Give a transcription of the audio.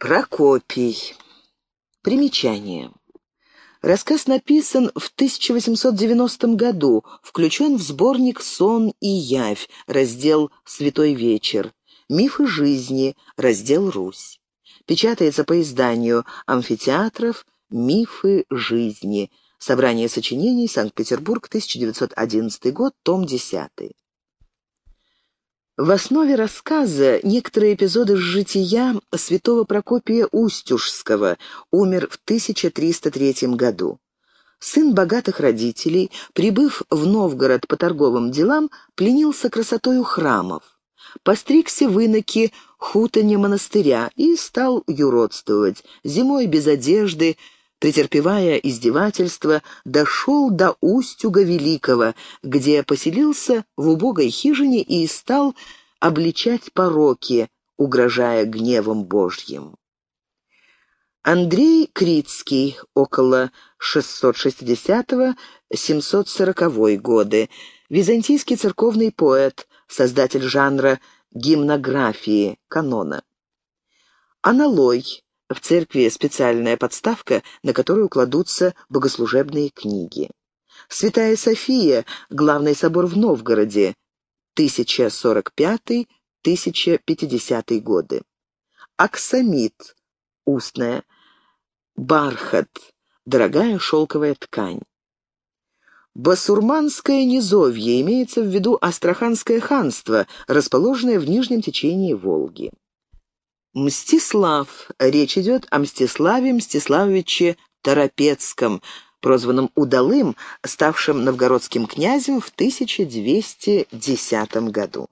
Прокопий. Примечание. Рассказ написан в 1890 году, включен в сборник «Сон и явь», раздел «Святой вечер», «Мифы жизни», раздел «Русь». Печатается по изданию «Амфитеатров. Мифы жизни». Собрание сочинений. Санкт-Петербург, 1911 год, том 10. В основе рассказа некоторые эпизоды жития святого Прокопия Устюжского, умер в 1303 году. Сын богатых родителей, прибыв в Новгород по торговым делам, пленился красотою храмов. Постригся в иноки хутоне монастыря и стал юродствовать, зимой без одежды, претерпевая издевательства, дошел до Устюга Великого, где поселился в убогой хижине и стал обличать пороки, угрожая гневом Божьим. Андрей Крицкий, около 660-740 годы, византийский церковный поэт, создатель жанра гимнографии, канона. Аналой, в церкви специальная подставка, на которую кладутся богослужебные книги. Святая София, главный собор в Новгороде, 1045-1050 годы. Аксамит, устная, бархат, дорогая шелковая ткань. Басурманское низовье имеется в виду Астраханское ханство, расположенное в нижнем течении Волги. Мстислав. Речь идет о Мстиславе Мстиславовиче Торопецком, прозванном Удалым, ставшим новгородским князем в 1210 году.